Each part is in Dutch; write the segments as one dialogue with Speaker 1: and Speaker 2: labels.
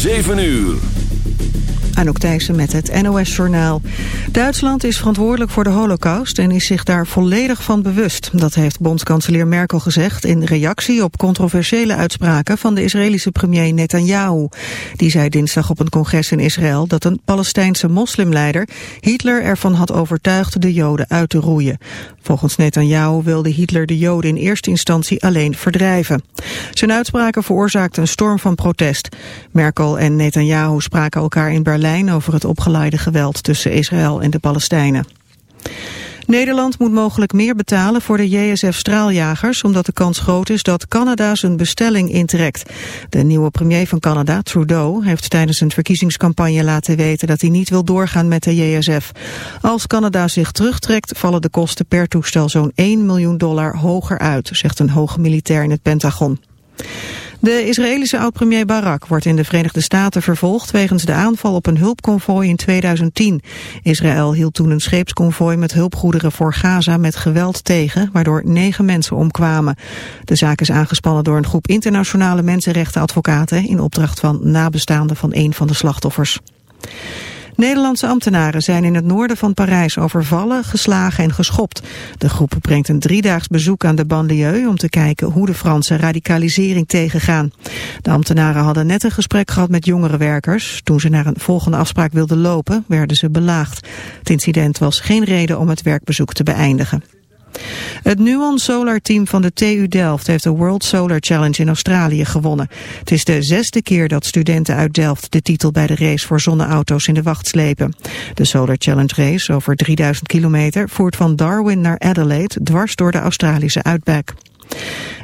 Speaker 1: 7 uur.
Speaker 2: Anouk Thijssen met het NOS-journaal. Duitsland is verantwoordelijk voor de holocaust en is zich daar volledig van bewust. Dat heeft bondskanselier Merkel gezegd in reactie op controversiële uitspraken van de Israëlische premier Netanyahu. Die zei dinsdag op een congres in Israël dat een Palestijnse moslimleider Hitler ervan had overtuigd de Joden uit te roeien. Volgens Netanyahu wilde Hitler de Joden in eerste instantie alleen verdrijven. Zijn uitspraken veroorzaakten een storm van protest. Merkel en Netanyahu spraken elkaar in Berlijn over het opgeleide geweld tussen Israël en de Palestijnen. Nederland moet mogelijk meer betalen voor de JSF-straaljagers... omdat de kans groot is dat Canada zijn bestelling intrekt. De nieuwe premier van Canada, Trudeau, heeft tijdens een verkiezingscampagne laten weten... dat hij niet wil doorgaan met de JSF. Als Canada zich terugtrekt, vallen de kosten per toestel zo'n 1 miljoen dollar hoger uit... zegt een hoge militair in het Pentagon. De Israëlische oud-premier Barak wordt in de Verenigde Staten vervolgd wegens de aanval op een hulpconvooi in 2010. Israël hield toen een scheepsconvooi met hulpgoederen voor Gaza met geweld tegen, waardoor negen mensen omkwamen. De zaak is aangespannen door een groep internationale mensenrechtenadvocaten in opdracht van nabestaanden van een van de slachtoffers. Nederlandse ambtenaren zijn in het noorden van Parijs overvallen, geslagen en geschopt. De groep brengt een driedaags bezoek aan de banlieue om te kijken hoe de Franse radicalisering tegengaan. De ambtenaren hadden net een gesprek gehad met jongere werkers. Toen ze naar een volgende afspraak wilden lopen, werden ze belaagd. Het incident was geen reden om het werkbezoek te beëindigen. Het Nuon Solar Team van de TU Delft heeft de World Solar Challenge in Australië gewonnen. Het is de zesde keer dat studenten uit Delft de titel bij de race voor zonneauto's in de wacht slepen. De Solar Challenge race over 3000 kilometer voert van Darwin naar Adelaide dwars door de Australische uitback.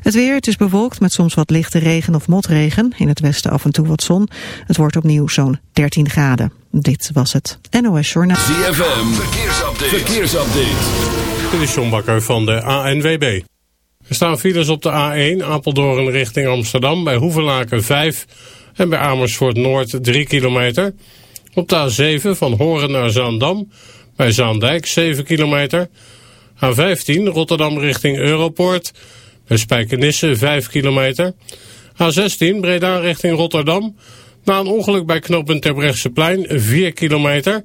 Speaker 2: Het weer, het is bewolkt met soms wat lichte regen of motregen. In het westen af en toe wat zon. Het wordt opnieuw zo'n 13 graden. Dit was het NOS Journaal.
Speaker 1: ZFM, verkeersupdate. verkeersupdate.
Speaker 3: Dit is John Bakker van de ANWB. Er staan files op de A1 Apeldoorn richting Amsterdam bij Hoevelaken 5 en bij Amersfoort Noord 3 kilometer. Op de A7 van Horen naar Zaandam bij Zaandijk 7 kilometer. A15 Rotterdam richting Europoort bij Spijkenisse 5 kilometer. A16 Breda richting Rotterdam. Na een ongeluk bij knooppunt Terbrechtseplein 4 kilometer.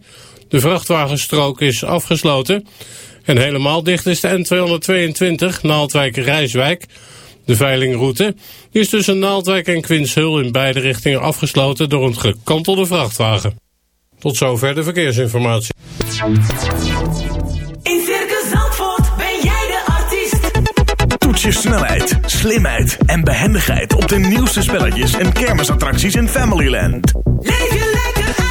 Speaker 3: De vrachtwagenstrook is afgesloten. En helemaal dicht is de N222 Naaldwijk-Rijswijk. De veilingroute is tussen Naaldwijk en Quinshul in beide richtingen afgesloten door een gekantelde vrachtwagen. Tot zover de verkeersinformatie.
Speaker 4: In Circus Zandvoort ben jij de artiest.
Speaker 5: Toets je snelheid, slimheid en behendigheid op de nieuwste spelletjes en kermisattracties in Familyland.
Speaker 4: Leef je lekker uit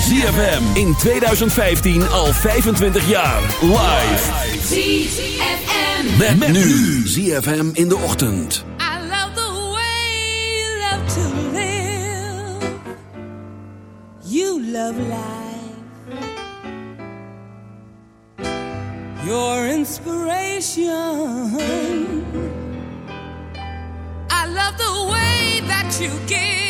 Speaker 1: ZFM in 2015 al 25 jaar. Live.
Speaker 4: ZFM.
Speaker 1: Met, nu ZFM in de ochtend.
Speaker 6: I love the way you love to live. You love life. Your inspiration. I love the way that you give.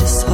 Speaker 7: just
Speaker 8: hope.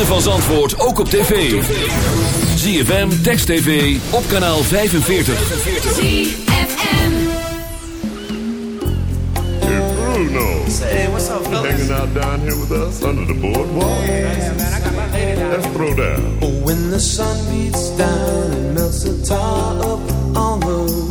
Speaker 1: ritme van Zandvoort ook op tv. ZFM, Text TV, op kanaal 45.
Speaker 4: ZFM
Speaker 9: Hey Bruno.
Speaker 10: Say, what's up,
Speaker 9: fellas? Hanging out down here with us under the boardwalk. Oh, yeah, man, I got my lady down. Let's throw down.
Speaker 10: Oh, when the sun beats down and melts the tar up on the roof.